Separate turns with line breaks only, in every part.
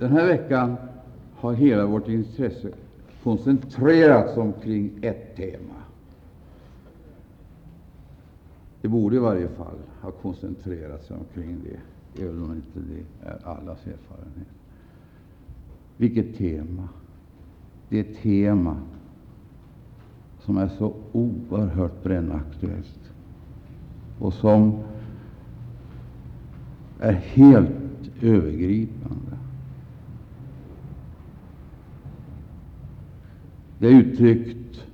Den här veckan har hela vårt intresse koncentrerats omkring ett tema. Det borde i varje fall ha koncentrerats omkring det, även om inte det är allas erfarenhet. Vilket tema! Det tema som är så oerhört brännaktuellt och som är helt övergripande. Det är uttryckt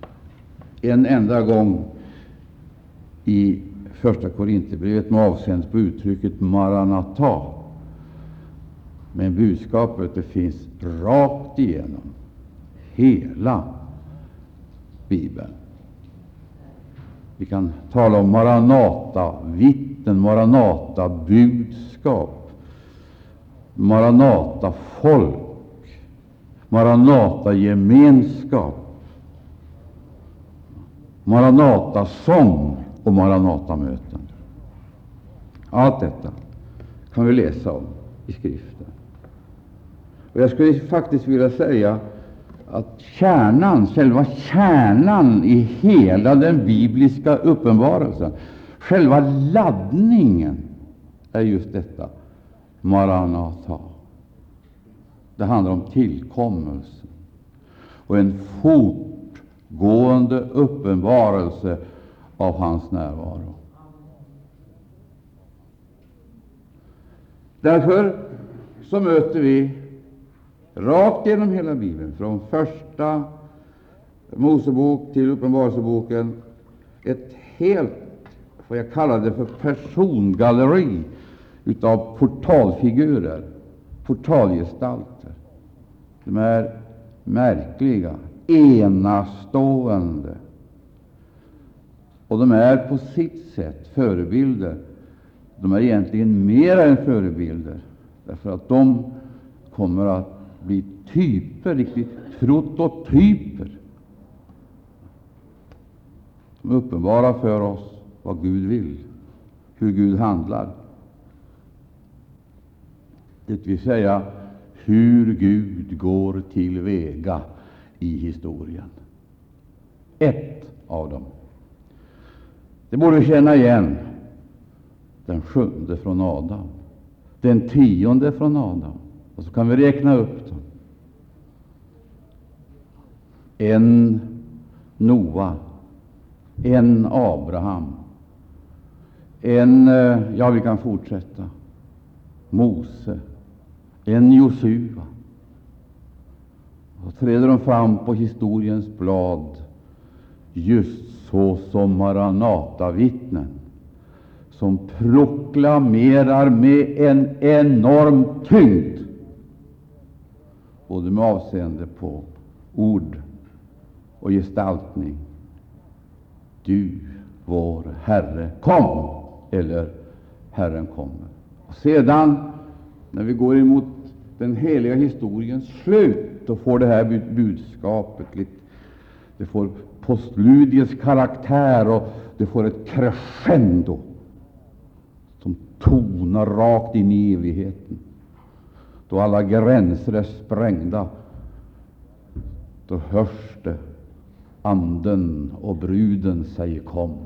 en enda gång i Första Korinthierbrevet med avseende på uttrycket Maranata. Men budskapet det finns rakt igenom hela Bibeln. Vi kan tala om Maranata-vittnen, Maranata-budskap, Maranata-folk, Maranata-gemenskap, Maranata-sång och Maranata-möten. Allt detta kan vi läsa om i Skriften. Och Jag skulle faktiskt vilja säga att kärnan, själva kärnan i hela den bibliska uppenbarelsen, själva laddningen, är just detta Maranata. Det handlar om tillkommelsen och en fortgående uppenbarelse av hans närvaro. Därför så möter vi rakt genom hela Bibeln, från första Mosebok till Uppenbarelseboken, ett helt, får jag kalla det för persongalleri utav portalfigurer, portalgestalter. De är märkliga, enastående, och de är på sitt sätt förebilder. De är egentligen mera än förebilder, därför att de kommer att bli typer, riktigt prototyper. De uppenbarar för oss vad Gud vill, hur Gud handlar. Det vill säga hur Gud går till väga i historien. Ett av dem. Det borde vi känna igen. Den sjunde från Adam, den tionde från Adam. Och så kan vi räkna upp dem. En Noa, en Abraham, en, eh, ja, vi kan fortsätta, Mose, en Josua. Så träder de fram på historiens blad just så som Maranatavittnen som proklamerar med en enorm tyngd, både med avseende på ord och gestaltning. Du, vår Herre, kom! Eller Herren kommer. Och sedan, när vi går emot den heliga historiens slut, och får det här budskapet lite, det får postludiets karaktär och det får ett crescendo som tonar rakt in i evigheten. Då alla gränser är sprängda, då hörs det Anden och bruden säger kom.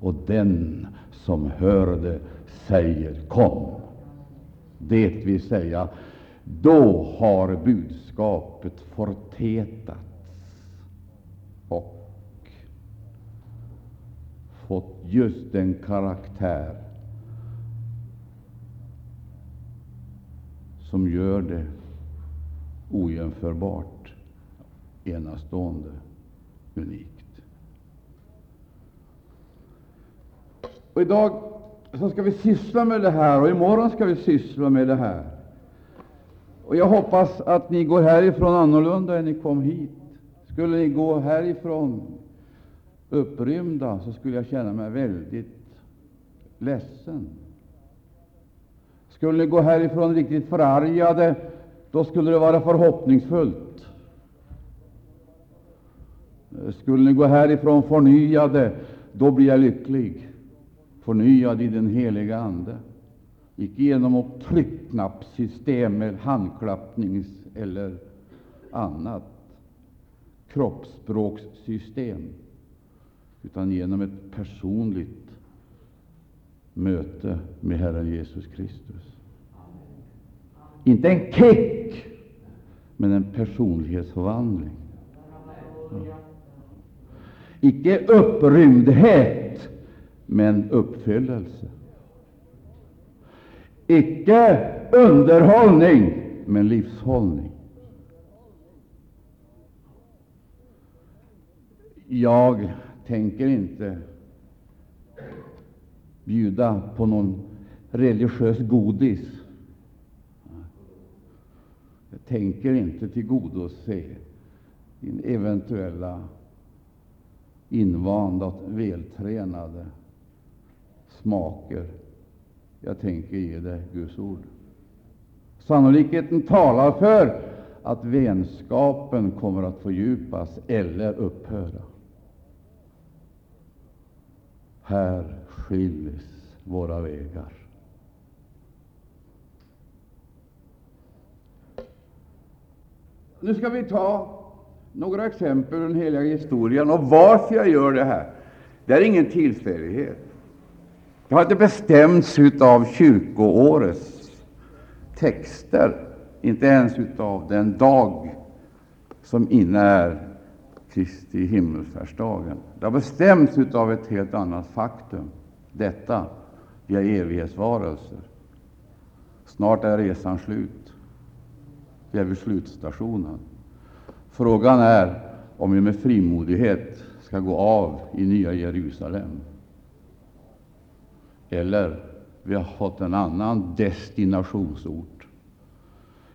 Och den som hör det säger kom. Det vill säga, då har budskapet förtätats och fått just den karaktär som gör det ojämförbart, enastående, unikt. Och idag så ska vi syssla med det här, och imorgon ska vi syssla med det här. Och Jag hoppas att ni går härifrån annorlunda än ni kom hit. Skulle ni gå härifrån upprymda, så skulle jag känna mig väldigt ledsen. Skulle ni gå härifrån riktigt förargade, då skulle det vara förhoppningsfullt. Skulle ni gå härifrån förnyade, då blir jag lycklig, förnyad i den heliga Ande. icke genom något tryckknappssystem med handklappnings eller annat kroppsspråkssystem, utan genom ett personligt möte med Herren Jesus Kristus. Inte en kick, men en personlighetsförvandling. Ja. Icke upprymdhet, men uppfyllelse. Icke underhållning, men livshållning. Jag tänker inte bjuda på någon religiös godis. Jag tänker inte tillgodose din eventuella invanda och vältränade smaker. Jag tänker ge dig Guds ord. Sannolikheten talar för att vänskapen kommer att fördjupas eller upphöra. Här skiljs våra vägar. Nu ska vi ta några exempel ur den heliga historien och varför jag gör det här. Det är ingen tillfällighet. Det har inte bestämts av kyrkoårets texter, inte ens av den dag som inne är Kristi himmelsfärdsdagen. Det har bestämts av ett helt annat faktum. Detta, vi är evighetsvarelser. Snart är resan slut. Vi är vid slutstationen. Frågan är om vi med frimodighet skall gå av i Nya Jerusalem, eller vi har fått en annan destinationsort.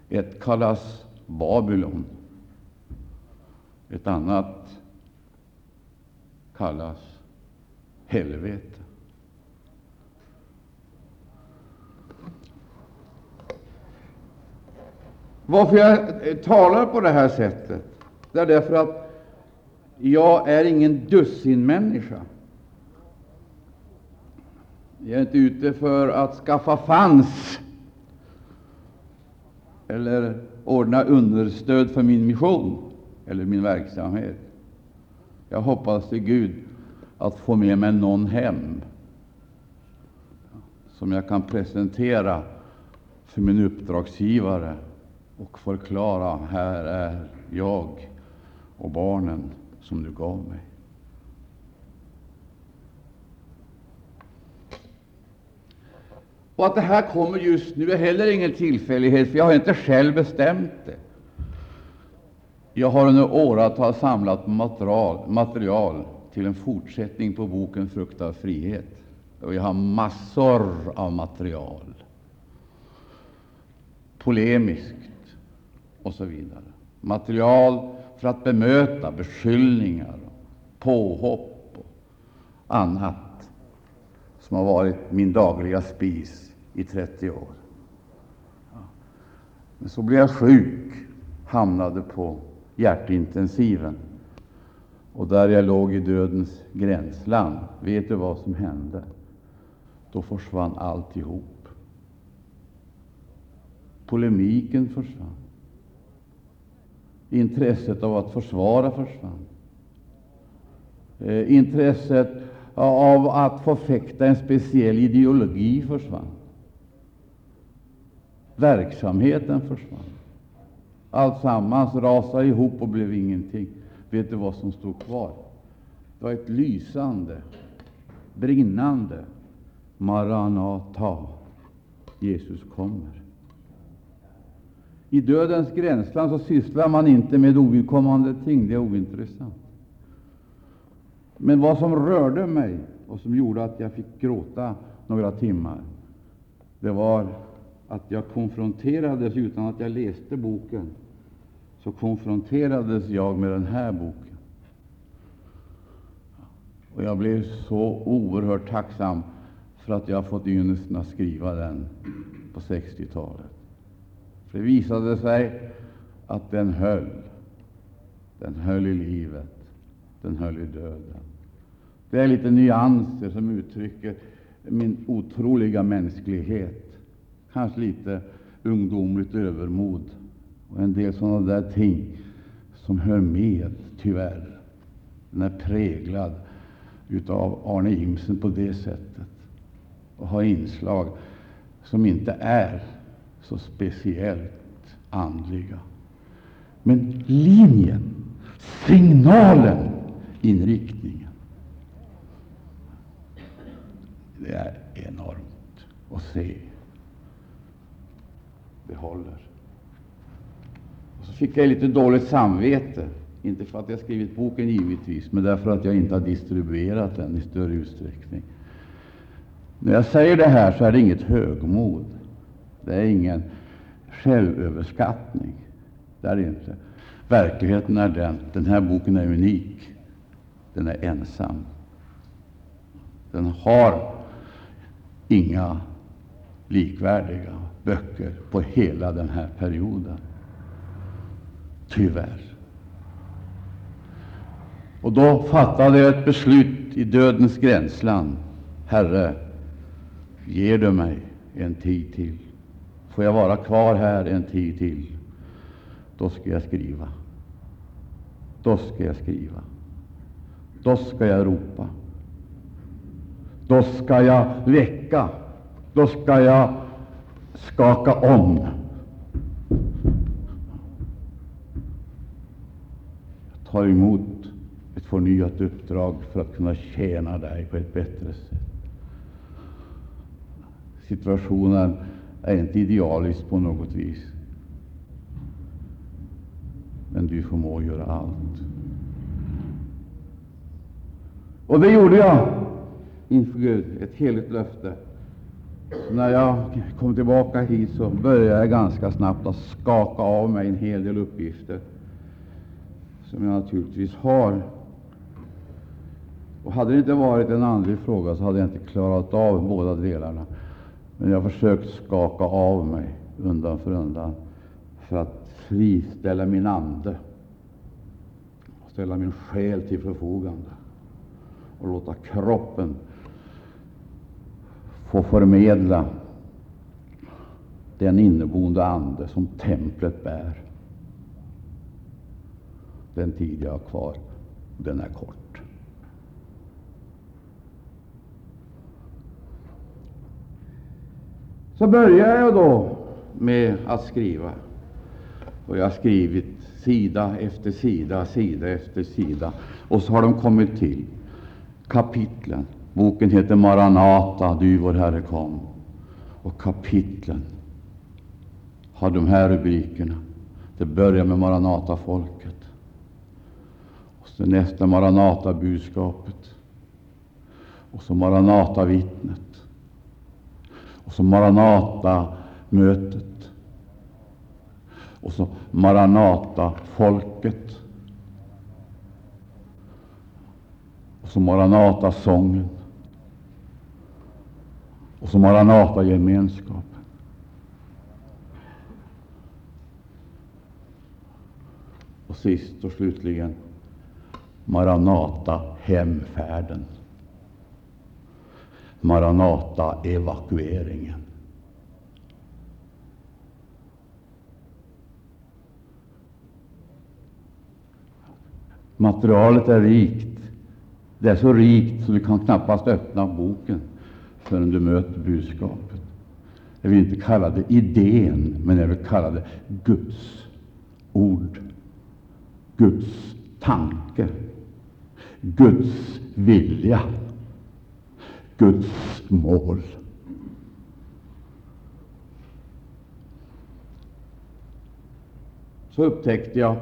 Ett kallas Babylon, ett annat kallas helvete. Varför jag eh, talar på det här sättet, det är därför att jag är ingen dussinmänniska. Jag är inte ute för att skaffa fans eller ordna understöd för min mission eller min verksamhet. Jag hoppas till Gud att få med mig någon hem som jag kan presentera för min uppdragsgivare och förklara: här är jag och barnen som du gav mig. Och att det här kommer just nu är heller ingen tillfällighet, för jag har inte själv bestämt det. Jag har under åratal samlat material, material till en fortsättning på boken Frukt av frihet. Och jag har massor av material, polemiskt och så vidare. Material för att bemöta beskyllningar, påhopp och annat som har varit min dagliga spis i 30 år. Men så blev jag sjuk, hamnade på hjärtintensiven. Och där jag låg i dödens gränsland, vet du vad som hände? Då försvann alltihop. Polemiken försvann. Intresset av att försvara försvann. Eh, intresset av att förfäkta en speciell ideologi försvann. Verksamheten försvann. Alltsammans rasade ihop och blev ingenting. Vet du vad som stod kvar? Det var ett lysande, brinnande Maranata. Jesus kommer. I dödens gränsland så sysslar man inte med ovidkommande ting, det är ointressant. Men vad som rörde mig och som gjorde att jag fick gråta några timmar, det var att jag konfronterades, utan att jag läste boken, så konfronterades jag med den här boken. Och jag blev så oerhört tacksam för att jag fått ynnesten att skriva den på 60-talet. För det visade sig att den höll. Den höll i livet, den höll i döden. Det är lite nyanser som uttrycker min otroliga mänsklighet kanske lite ungdomligt övermod och en del sådana där ting som hör med, tyvärr. Den är präglad utav Arne Jimsen på det sättet och har inslag som inte är så speciellt andliga. Men linjen, signalen, inriktningen, det är enormt att se. Det håller. Och så fick jag lite dåligt samvete, inte för att jag skrivit boken givetvis, men därför att jag inte har distribuerat den i större utsträckning. När jag säger det här så är det inget högmod. Det är ingen självöverskattning. Det är det inte. Verkligheten är den. Den här boken är unik. Den är ensam. Den har inga likvärdiga böcker på hela den här perioden. Tyvärr. Och då fattade jag ett beslut i dödens gränsland. Herre, ger du mig en tid till? Får jag vara kvar här en tid till? Då ska jag skriva. Då ska jag skriva. Då ska jag ropa. Då ska jag väcka. Då ska jag skaka om. Jag tar emot ett förnyat uppdrag för att kunna tjäna dig på ett bättre sätt. Situationen är inte idealisk på något vis. Men du förmår göra allt. Och det gjorde jag inför Gud, ett heligt löfte. När jag kom tillbaka hit så började jag ganska snabbt att skaka av mig en hel del uppgifter som jag naturligtvis har. Och hade det inte varit en andlig fråga så hade jag inte klarat av båda delarna. Men jag har försökt skaka av mig undan för undan för att friställa min ande och ställa min själ till förfogande och låta kroppen få förmedla den inneboende ande som templet bär. Den tid jag har kvar, den är kort. Så börjar jag då med att skriva. Och jag har skrivit sida efter sida, sida efter sida. Och så har de kommit till kapitlen. Boken heter Maranata, du vår Herre kom. Och kapitlen har de här rubrikerna. Det börjar med Maranata-folket. Och sen nästa Maranata-budskapet. Och så Maranata-vittnet. Och så Maranata-mötet. Och så Maranata-folket. Och så Maranata-sången. Och så Maranata-gemenskapen. Och sist och slutligen Maranata-hemfärden. Maranata-evakueringen. Materialet är rikt. Det är så rikt så du kan knappast öppna boken förrän du möter budskapet. Jag vill inte kalla det idén, men jag vill kalla det Guds ord, Guds tanke, Guds vilja, Guds mål. Så upptäckte jag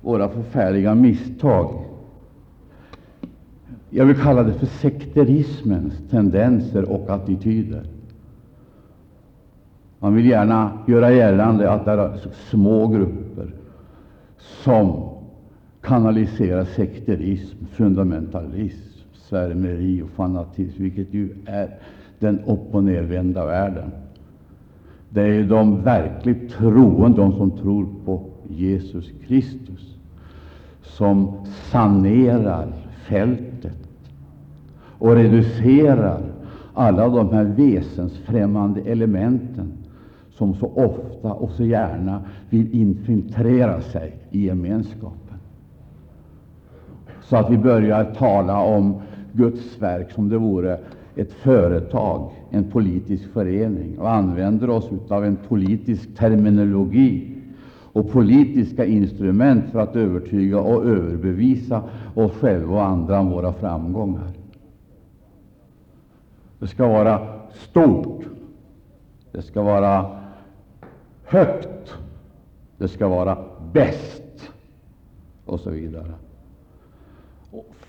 våra förfärliga misstag. Jag vill kalla det för sekterismens tendenser och attityder. Man vill gärna göra gällande att det är små grupper som kanaliserar sekterism, fundamentalism, svärmeri och fanatism, vilket ju är den upp och nervända världen. Det är de verkligt troende, de som tror på Jesus Kristus, som sanerar fältet och reducerar alla de här väsensfrämmande elementen som så ofta och så gärna vill infiltrera sig i gemenskapen. Så att vi börjar tala om Guds verk som det vore ett företag, en politisk förening, och använder oss av en politisk terminologi och politiska instrument för att övertyga och överbevisa oss själva och andra om våra framgångar. Det ska vara stort, det ska vara högt, det ska vara bäst, och så vidare.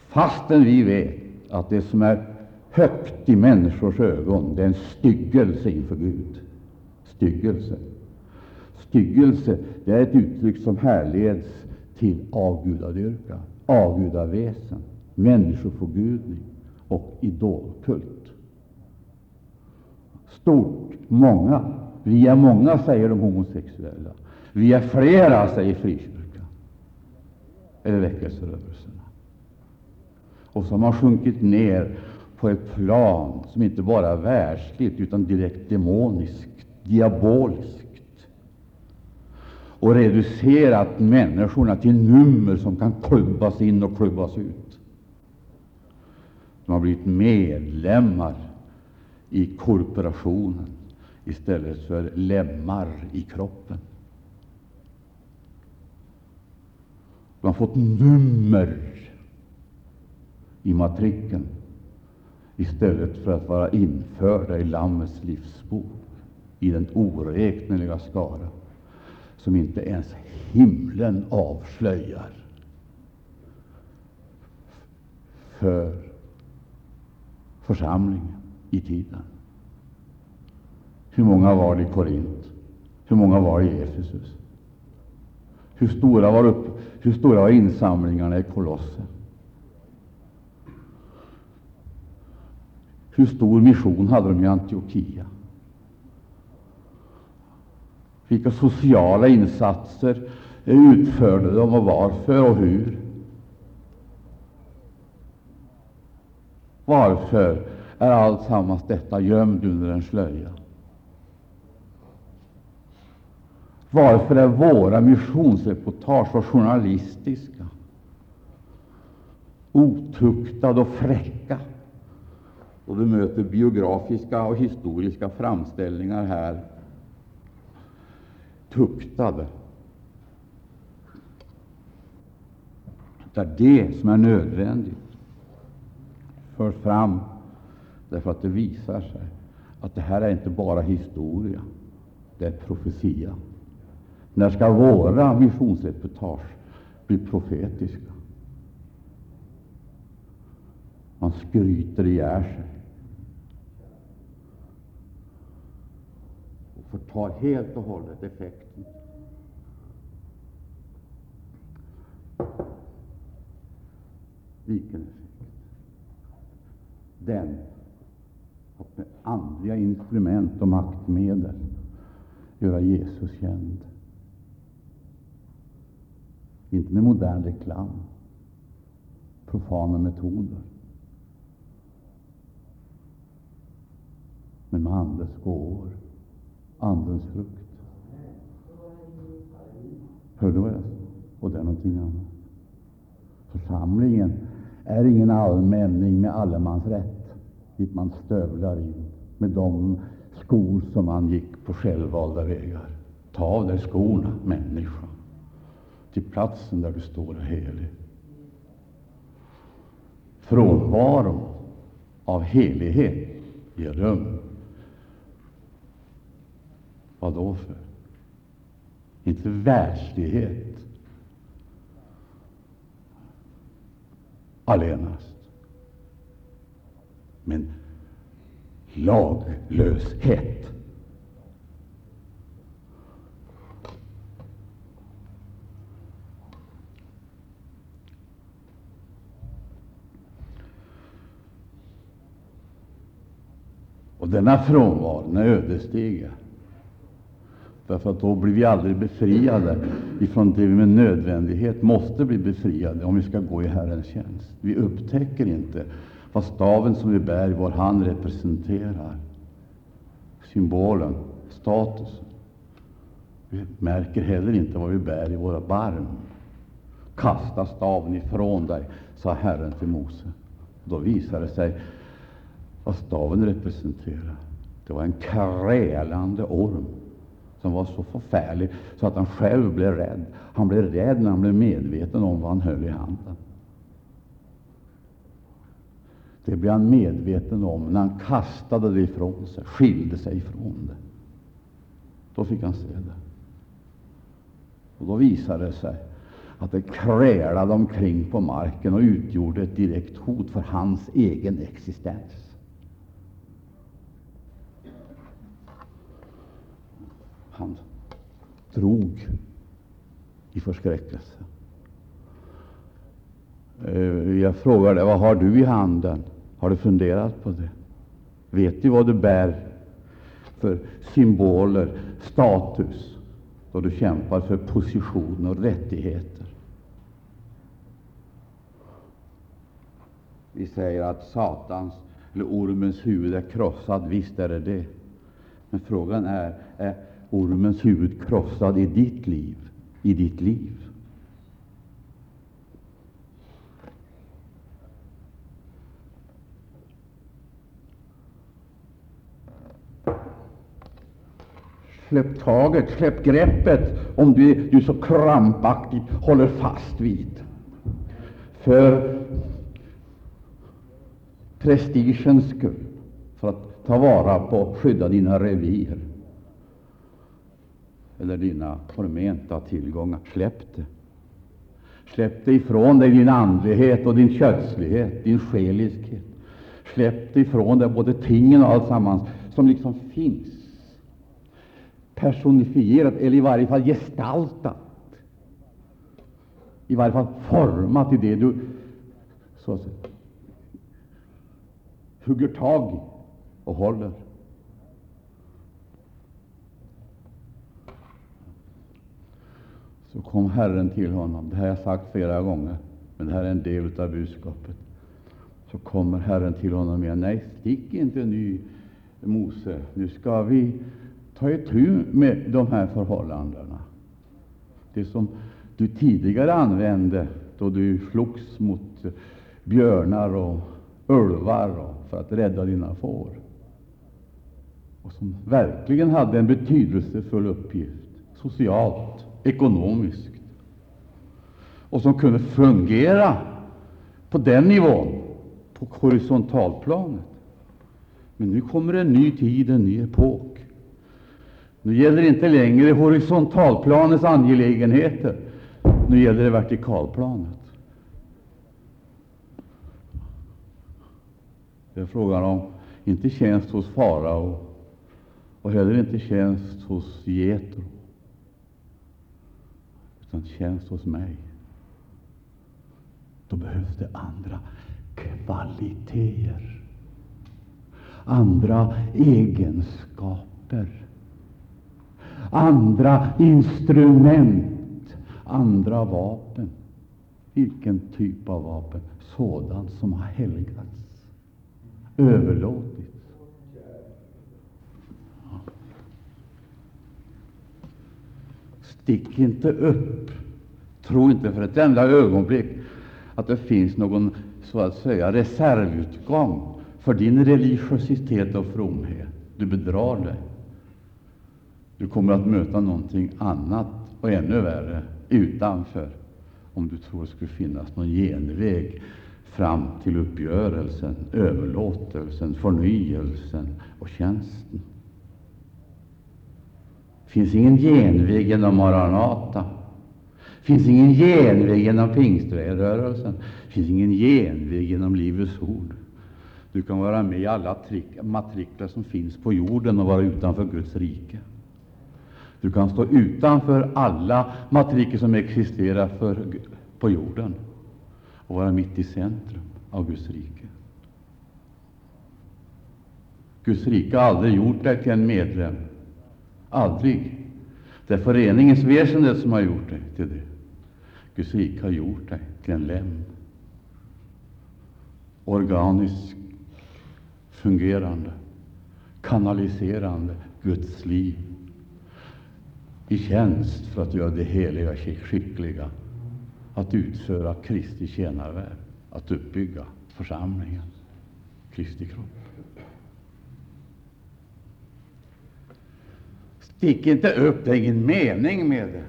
Fastän vi vet att det som är högt i människors ögon, det är en styggelse inför Gud. Styggelse. Styggelse det är ett uttryck som härleds till avgudadyrkan, avgudaväsen, människoförgudning och idolkult. Stort, många. Vi är många, säger de homosexuella. Vi är flera, säger frikyrkan eller väckelserörelserna. Och så har man sjunkit ner på ett plan som inte bara är världsligt utan direkt demoniskt, diaboliskt och reducerat människorna till nummer som kan klubbas in och klubbas ut. De har blivit medlemmar i korporationen istället för lemmar i kroppen. De har fått nummer i matrikeln istället för att vara införda i Lammets livsbok, i den oräkneliga skara som inte ens himlen avslöjar för församlingen i tiden. Hur många var det i Korint? Hur många var det i Efesus? Hur stora var, upp, hur stora var insamlingarna i Kolosse? Hur stor mission hade de i Antiochia? Vilka sociala insatser utförde de och varför och hur? Varför är alltsammans detta gömt under en slöja? Varför är våra missionsreportage så journalistiska, otuktade och fräcka? Och vi möter biografiska och historiska framställningar här tuktade. Det är det som är nödvändigt För fram därför att det visar sig att det här är inte bara historia, det är profetia. När ska våra missionsreportage bli profetiska? Man skryter ihjäl sig och förtar helt och hållet effekten. Vilken effekt? Den att med andliga instrument och maktmedel göra Jesus känd. Inte med modern reklam, profana metoder, men med Andens gåvor. Andens frukt. Hör du vad jag Och det är någonting annat. Församlingen är ingen allmänning med allemansrätt, dit man stövlar in med de skor som man gick på självvalda vägar. Ta av dig skorna, människa, till platsen där du står helig. Frånvaro av helighet ger rum vad då för? Inte världslighet allenast, men laglöshet. Och denna frånvaro är ödesdiger. Därför att då blir vi aldrig befriade ifrån det vi med nödvändighet måste bli befriade om vi ska gå i Herrens tjänst. Vi upptäcker inte vad staven som vi bär i vår hand representerar. Symbolen, statusen. Vi märker heller inte vad vi bär i våra barm. Kasta staven ifrån dig, sa Herren till Mose. Då visade det sig vad staven representerar. Det var en krälande orm som var så förfärlig så att han själv blev rädd. Han blev rädd när han blev medveten om vad han höll i handen. Det blev han medveten om när han kastade det ifrån sig, skilde sig ifrån det. Då fick han se det. Och Då visade det sig att det krälade omkring på marken och utgjorde ett direkt hot för hans egen existens. Han drog i förskräckelse. Eh, jag frågade vad har du i handen? Har du funderat på det? Vet du vad du bär för symboler, status, då du kämpar för position och rättigheter? Vi säger att Satans eller ormens huvud är krossat. Visst är det det. Men frågan är, är ormens huvud krossad i ditt liv? I ditt liv? Släpp taget, släpp greppet, om du, du så krampaktigt håller fast vid. För prestigens skull, för att ta vara på och skydda dina revir eller dina förmenta tillgångar. Släpp det. Släpp det ifrån dig, din andlighet och din kötslighet, din själiskhet. Släpp det ifrån dig, både tingen och alltsammans som liksom finns personifierat, eller i varje fall gestaltat, i varje fall format i det du så att säga, hugger tag i och håller. Så kom Herren till honom. Det här har jag sagt flera gånger, men det här är en del av budskapet. Så kommer Herren till honom igen. Nej, stick inte nu, Mose. Nu ska vi ta itu med de här förhållandena. Det som du tidigare använde då du slogs mot björnar och ulvar och för att rädda dina får, och som verkligen hade en betydelsefull uppgift socialt, ekonomiskt, och som kunde fungera på den nivån, på horisontalplanet. Men nu kommer en ny tid, en ny epok. Nu gäller det inte längre horisontalplanets angelägenheter. Nu gäller det vertikalplanet. Det är frågan om inte tjänst hos farao och heller inte tjänst hos Jetro, utan tjänst hos mig. Då behövs det andra kvaliteter, andra egenskaper andra instrument, andra vapen. Vilken typ av vapen? Sådant som har helgats, överlåtits. Stick inte upp. Tro inte för ett enda ögonblick att det finns någon så att säga reservutgång för din religiositet och fromhet. Du bedrar dig. Du kommer att möta någonting annat och ännu värre utanför, om du tror det skulle finnas någon genväg fram till uppgörelsen, överlåtelsen, förnyelsen och tjänsten. Det finns ingen genväg genom Maranata. Det finns ingen genväg genom pingströrelsen. Det finns ingen genväg genom Livets ord. Du kan vara med i alla matriklar som finns på jorden och vara utanför Guds rike. Du kan stå utanför alla matriker som existerar för, på jorden och vara mitt i centrum av Guds rike. Guds rike har aldrig gjort dig till en medlem. Aldrig. Det är föreningens väsende som har gjort dig till det. Guds rike har gjort dig till en lem. organiskt fungerande, kanaliserande Guds liv i tjänst för att göra det heliga skickliga, att utföra Kristi tjänarvärv, att uppbygga församlingen, Kristi kropp. Stick inte upp, det är ingen mening med det.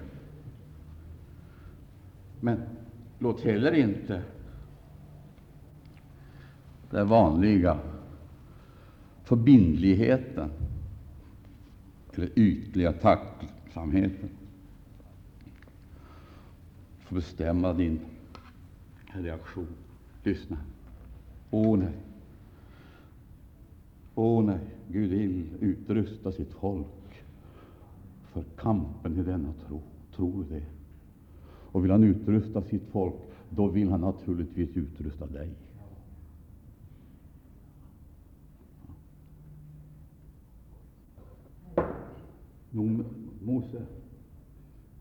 Men låt heller inte den vanliga förbindligheten ytliga tacksamheten få bestämma din reaktion. Lyssna. Åh nej. Åh nej, Gud vill utrusta sitt folk för kampen i denna tro. Tror du det? Och vill han utrusta sitt folk, då vill han naturligtvis utrusta dig. Mose,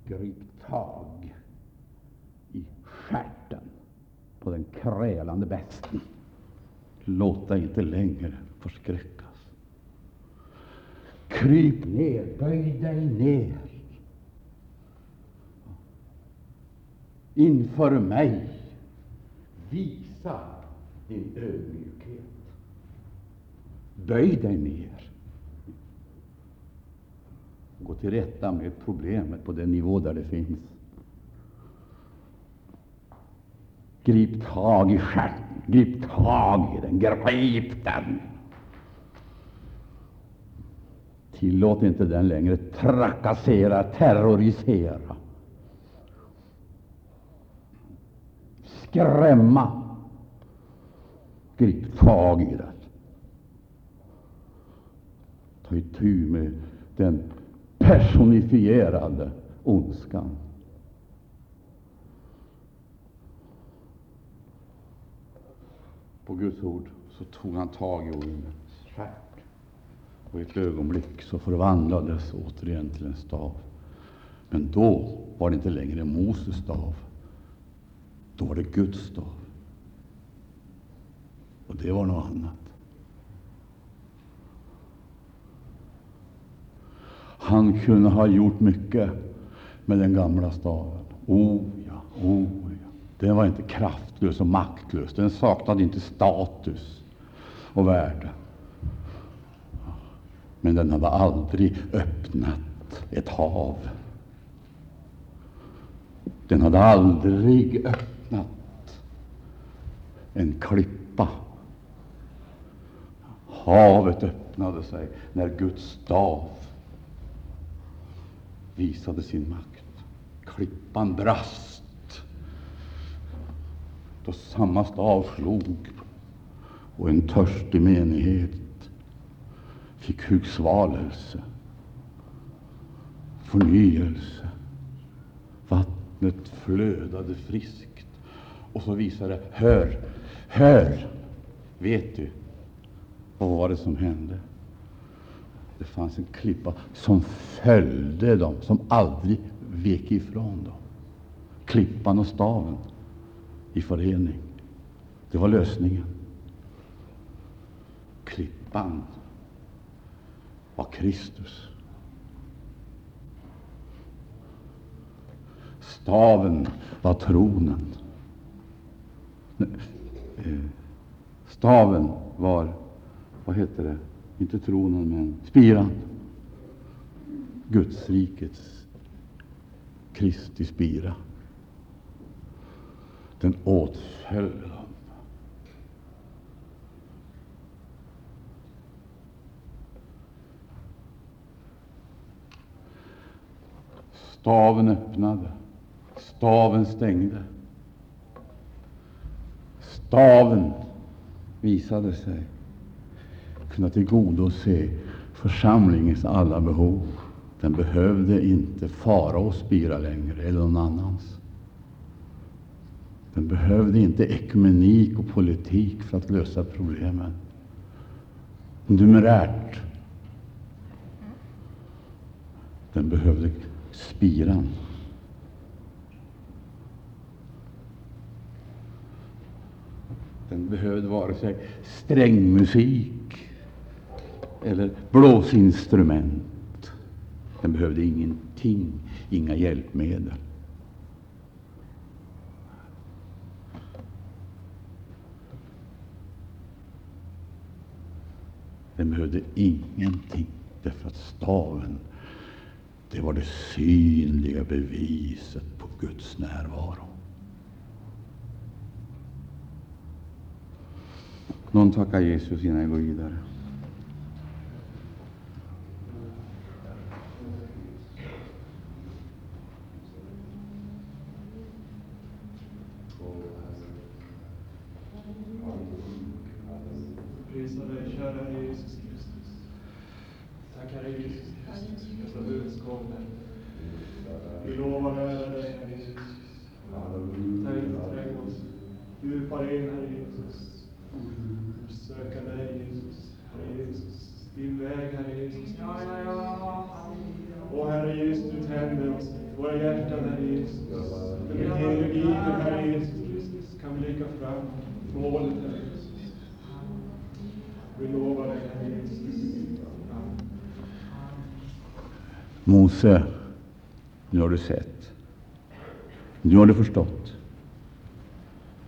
grip tag i stjärten på den krälande besten. Låt dig inte längre förskräckas. Kryp ner, böj dig ner inför mig. Visa din ödmjukhet. Böj dig ner. Gå till rätta med problemet på den nivå där det finns. Grip tag i stjärten, grip tag i den, grip den. Tillåt inte den längre trakassera, terrorisera, skrämma. Grip tag i den. Ta itu med den personifierade ondskan. På Guds ord så tog han tag i ormens stjärt och i ett ögonblick så förvandlades återigen till en stav. Men då var det inte längre Moses stav. Då var det Guds stav. Och det var något annat. Han kunde ha gjort mycket med den gamla staven. Oh ja, oh ja. Den var inte kraftlös och maktlös. Den saknade inte status och värde. Men den hade aldrig öppnat ett hav. Den hade aldrig öppnat en klippa. Havet öppnade sig när Guds stav visade sin makt. Klippan brast då samma stav slog och en törstig menighet fick hugsvalelse, förnyelse. Vattnet flödade friskt. Och så visade det, hör, hör, vet du, vad var det som hände? Det fanns en klippa som följde dem, som aldrig vek ifrån dem. Klippan och staven i förening. Det var lösningen. Klippan var Kristus. Staven var tronen. Eh, staven var, vad heter det, inte tronen, men spiran. Gudsrikets Kristi spira. Den åtföljde dem. Staven öppnade, staven stängde. Staven visade sig kunna tillgodose församlingens alla behov. Den behövde inte fara och spira längre, eller någon annans. Den behövde inte ekumenik och politik för att lösa problemen. Numerärt. Den behövde spiran. Den behövde vare sig strängmusik eller blåsinstrument. Den behövde ingenting, inga hjälpmedel. Den behövde ingenting, därför att staven det var det synliga beviset på Guds närvaro. Någon tackar Jesus innan jag går vidare.
Prisa dig, kära Jesus Kristus. Tack, Herre Jesus Kristus, för detta budskap. Vi lovar och ärar dig, Herre Jesus. Träng, träng oss djupare in, Herre Jesus. Söka dig, Jesus. Herre Jesus. Din väg, Herre Jesus. Och Herre Jesus, du tänder oss, våra hjärtan, Herre Jesus. Med Iver, Herre Jesus Kristus, kan vi blicka fram målet, Herre Jesus. Vi lovar dig, Herre Jesus.
Mose, nu har du sett. Nu har du förstått.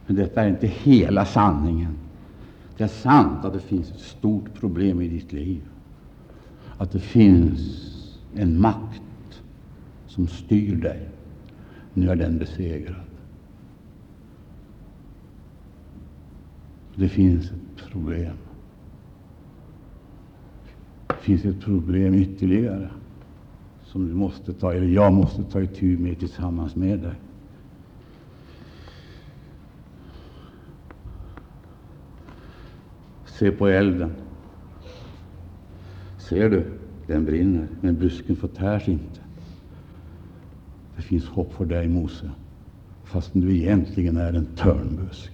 Men detta är inte hela sanningen. Det är sant att det finns ett stort problem i ditt liv. Att det finns en makt som styr dig. Nu är den besegrad. Det finns ett problem. Det finns ett problem ytterligare som du måste ta, eller jag måste ta itu med tillsammans med dig. Se på elden. Ser du? Den brinner, men busken förtärs inte. Det finns hopp för dig, Mose, fastän du egentligen är en törnbusk.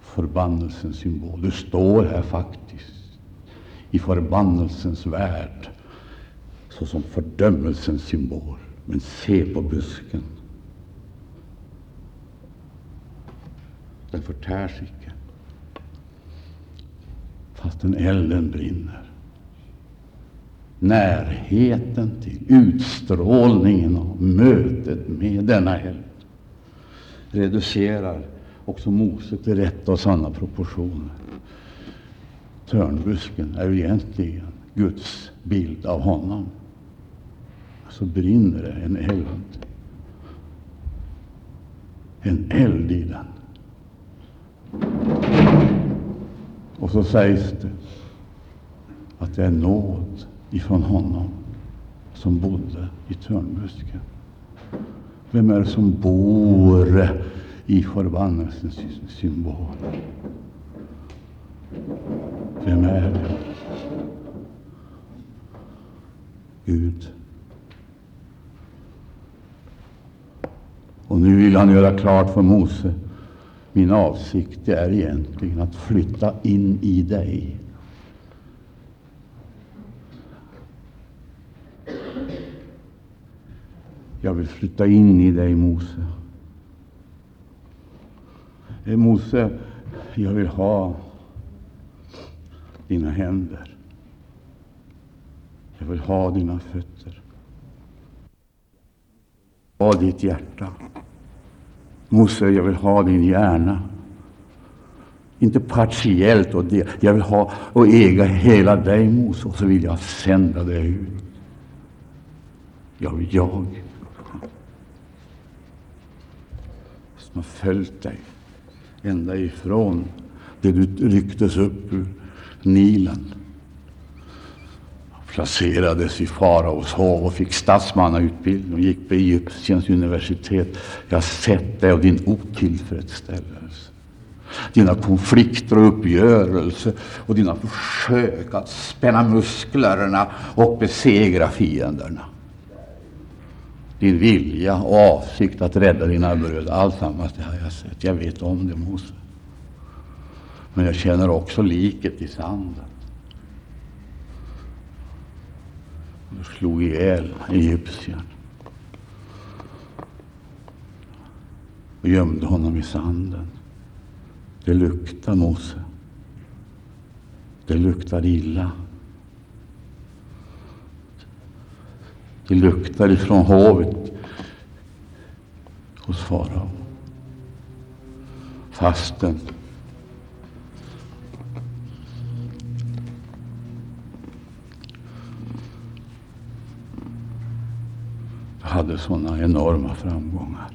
Förbannelsens symbol. Du står här faktiskt i förbannelsens värld såsom fördömelsens symbol. Men se på busken. Den förtärs icke, fastän elden brinner. Närheten till utstrålningen av mötet med denna eld reducerar också Mose till rätta och sanna proportioner. Törnbusken är ju egentligen Guds bild av honom. Så brinner det en eld. En eld i den. Och så sägs det att det är nåd ifrån honom som bodde i törnbusken. Vem är det som bor i förbannelsens symbol? Vem är det? Gud. Och nu vill han göra klart för Mose min avsikt är egentligen att flytta in i dig. Jag vill flytta in i dig, Mose. Eh, Mose, jag vill ha dina händer. Jag vill ha dina fötter. Ha ditt hjärta. Mose, jag vill ha din hjärna. Inte partiellt, och det. jag vill ha och äga hela dig, Mose, och så vill jag sända dig ut. Jag, jag som har följt dig ända ifrån det du rycktes upp ur Nilen placerades i faraos hov och fick statsmannautbildning och gick på Egyptiens universitet. Jag har sett dig och din otillfredsställelse, dina konflikter och uppgörelser och dina försök att spänna musklerna och besegra fienderna. Din vilja och avsikt att rädda dina bröder, alltsammans det har jag sett. Jag vet om det, Mose. Men jag känner också liket i sanden. Och slog ihjäl egyptiern. och gömde honom i sanden. Det luktar, Mose. Det luktar illa. Det luktar ifrån hovet hos farao. Fasten hade sådana enorma framgångar.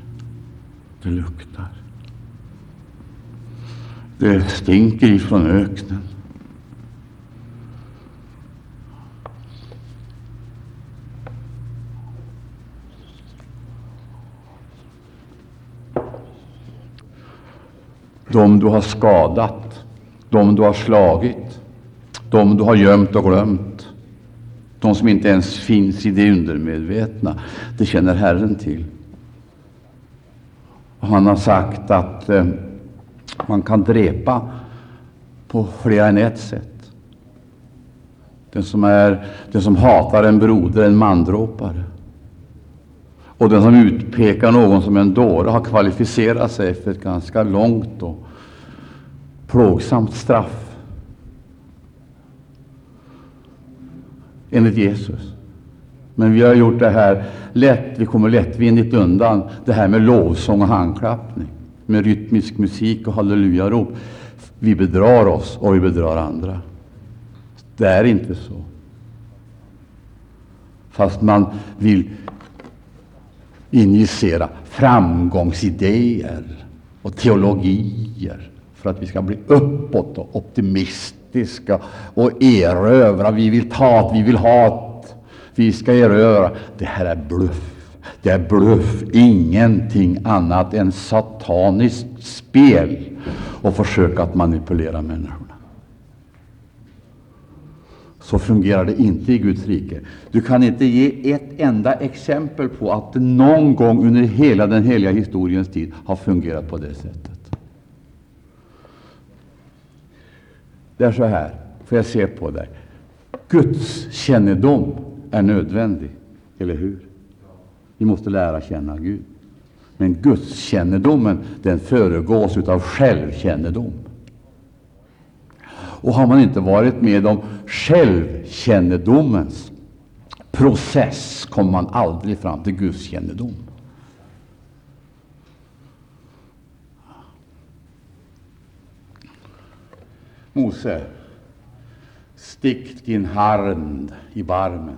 Det luktar. Det stinker ifrån öknen. De du har skadat, de du har slagit, de du har gömt och glömt, de som inte ens finns i det undermedvetna, det känner Herren till. Han har sagt att eh, man kan dräpa på flera än ett sätt. Den som, är, den som hatar en broder, en mandråpare. Och den som utpekar någon som en dåre har kvalificerat sig för ett ganska långt och plågsamt straff. Enligt Jesus. Men vi har gjort det här lätt, vi kommer lättvindigt undan det här med lovsång och handklappning, med rytmisk musik och hallelujarop. Vi bedrar oss och vi bedrar andra. Det är inte så. Fast man vill injicera framgångsidéer och teologier för att vi ska bli uppåt och hektiska och erövra. Vi vill ta, vi vill ha, vi ska erövra. Det här är bluff. Det är bluff, ingenting annat än sataniskt spel och försök att manipulera människorna. Så fungerar det inte i Guds rike. Du kan inte ge ett enda exempel på att det någon gång under hela den heliga historiens tid har fungerat på det sättet. Det är så här, får jag se på dig. Guds kännedom är nödvändig, eller hur? Vi måste lära känna Gud. Men Guds kännedomen den föregås av självkännedom. Och har man inte varit med om självkännedomens process kommer man aldrig fram till Guds Mose, stick din hand i barmen.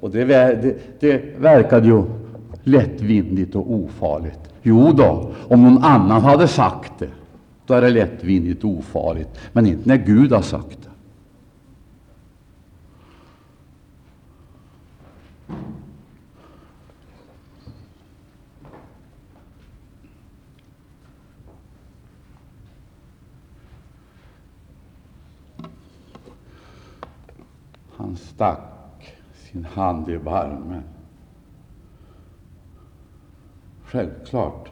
Och det, det, det verkade ju lättvindigt och ofarligt. Jo då, om någon annan hade sagt det, då är det lättvindigt och ofarligt. Men inte när Gud har sagt det. Han stack sin hand i varmen. Självklart.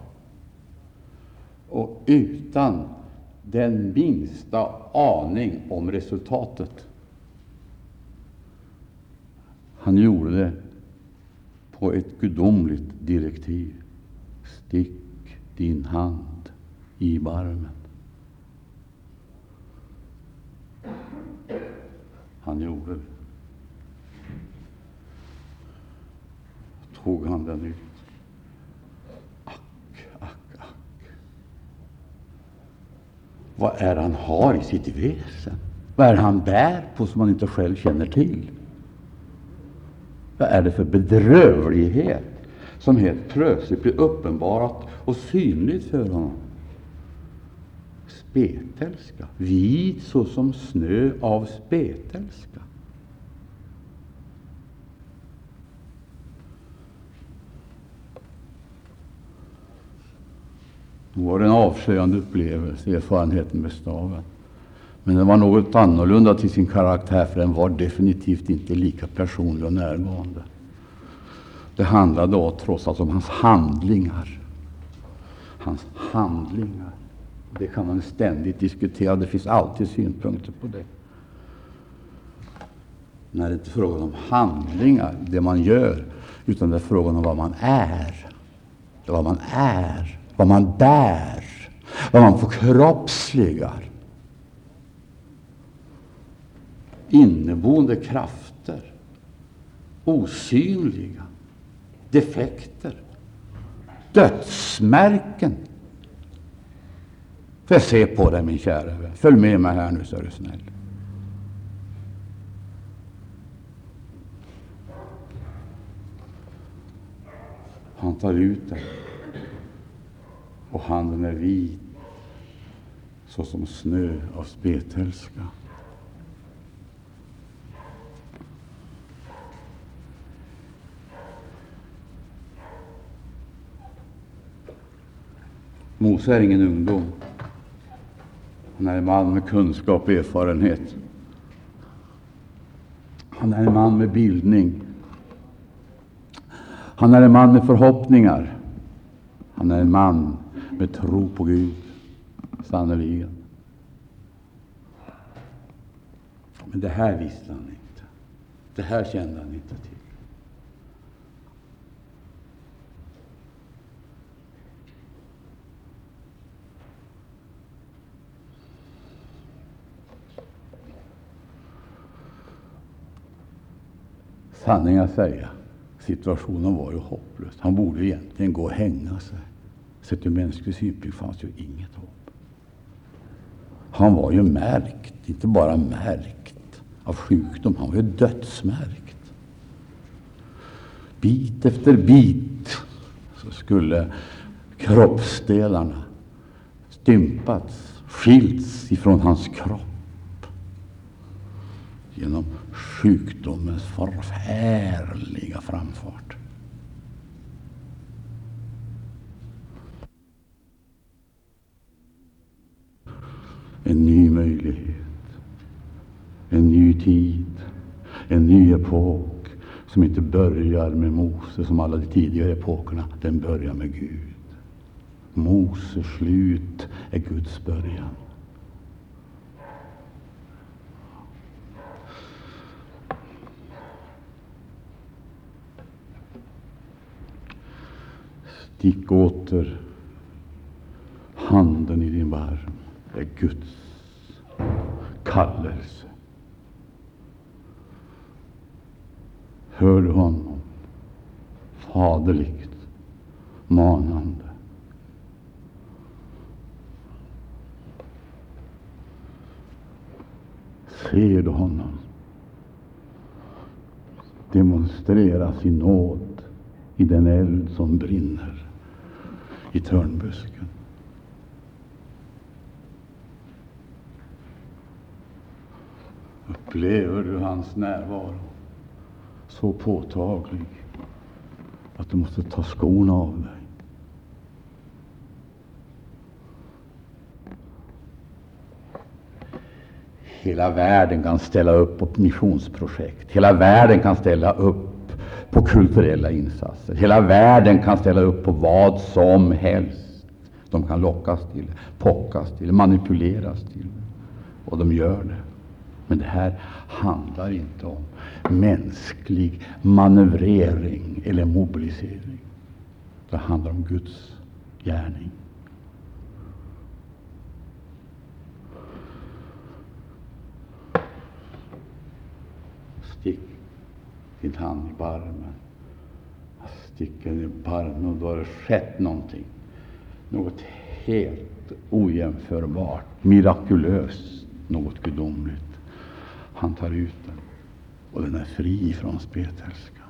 Och utan den minsta aning om resultatet. Han gjorde det på ett gudomligt direktiv. Stick din hand i barmen. Han gjorde det. Tog han den ut. Ack, ack, ack. Vad är han har i sitt väsen? Vad är han bär på som han inte själv känner till? Vad är det för bedrövlighet som helt plötsligt blir uppenbarat och synligt för honom? Spetälska, vit såsom snö av spetälska. Det var en avslöjande upplevelse, erfarenheten med staven. Men den var något annorlunda till sin karaktär, för den var definitivt inte lika personlig och närgående. Det handlade då trots allt om hans handlingar. Hans handlingar. Det kan man ständigt diskutera. Det finns alltid synpunkter på det. När det inte är frågan om handlingar, det man gör, utan det är frågan om vad man är. vad man är, vad man bär, vad man förkroppsligar. Inneboende krafter, osynliga defekter, dödsmärken. Får jag se på dig, min kära vän? Följ med mig här nu, så är du snäll. Han tar ut den, och handen är vit såsom snö av spetälska. Mose är ingen ungdom. Han är en man med kunskap och erfarenhet. Han är en man med bildning. Han är en man med förhoppningar. Han är en man med tro på Gud, sannerligen. Men det här visste han inte. Det här kände han inte till. Sanning att säga, situationen var ju hopplös. Han borde egentligen gå och hänga sig. Sett ur mänsklig synpunkt fanns ju inget hopp. Han var ju märkt, inte bara märkt av sjukdom, han var ju dödsmärkt. Bit efter bit så skulle kroppsdelarna stympats, skilts ifrån hans kropp genom sjukdomens förfärliga framfart. En ny möjlighet, en ny tid, en ny epok som inte börjar med Mose som alla de tidigare epokerna, den börjar med Gud. Moses slut är Guds början. Stick åter handen i din barm. Är Guds kallelse. Hör du honom? Faderligt manande. Ser du honom? Demonstrera sin nåd i den eld som brinner i törnbusken. Upplever du hans närvaro så påtaglig att du måste ta skorna av dig? Hela världen kan ställa upp på missionsprojekt. Hela världen kan ställa upp på kulturella insatser. Hela världen kan ställa upp på vad som helst. De kan lockas till, pockas till, manipuleras till. Och de gör det. Men det här handlar inte om mänsklig manövrering eller mobilisering. Det handlar om Guds gärning. Stick din hand i barmen. Stick den i barmen och då har det skett någonting. Något helt ojämförbart, mirakulöst, något gudomligt. Han tar ut den och den är fri från spetälska.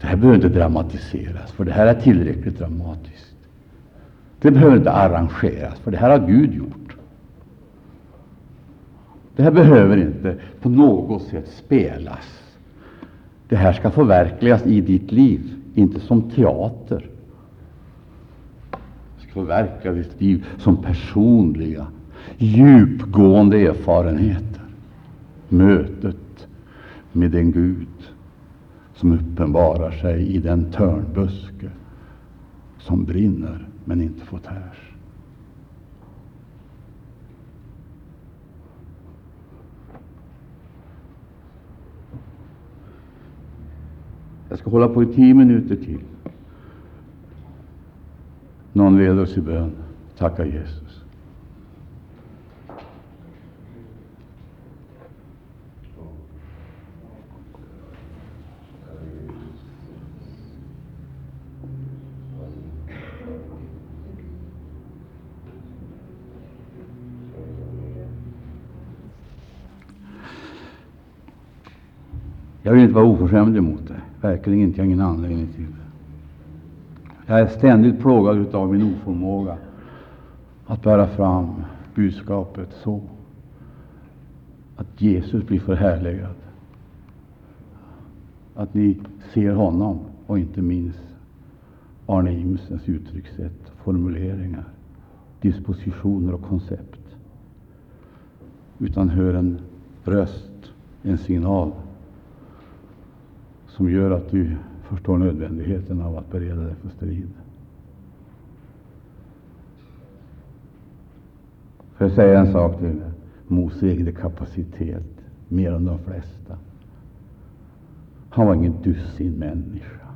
Det här behöver inte dramatiseras, för det här är tillräckligt dramatiskt. Det behöver inte arrangeras, för det här har Gud gjort. Det här behöver inte på något sätt spelas. Det här ska förverkligas i ditt liv, inte som teater. Det ska förverkliga ditt liv som personliga, djupgående erfarenheter. Mötet med den Gud som uppenbarar sig i den törnbuske som brinner men inte får tärs. Jag ska hålla på i tio minuter till. Någon leder oss i bön. Tacka Jesus. Jag vill inte vara oförskämd emot dig. Verkligen inte. Jag har ingen anledning till det. Jag är ständigt plågad av min oförmåga att bära fram budskapet så att Jesus blir förhärligad. Att ni ser honom och inte minst Arne Imsens uttryckssätt, formuleringar, dispositioner och koncept. Utan hör en röst, en signal som gör att du förstår nödvändigheten av att bereda dig för strid. Får jag säga en sak till Mose ägde kapacitet mer än de flesta. Han var ingen dussin människa.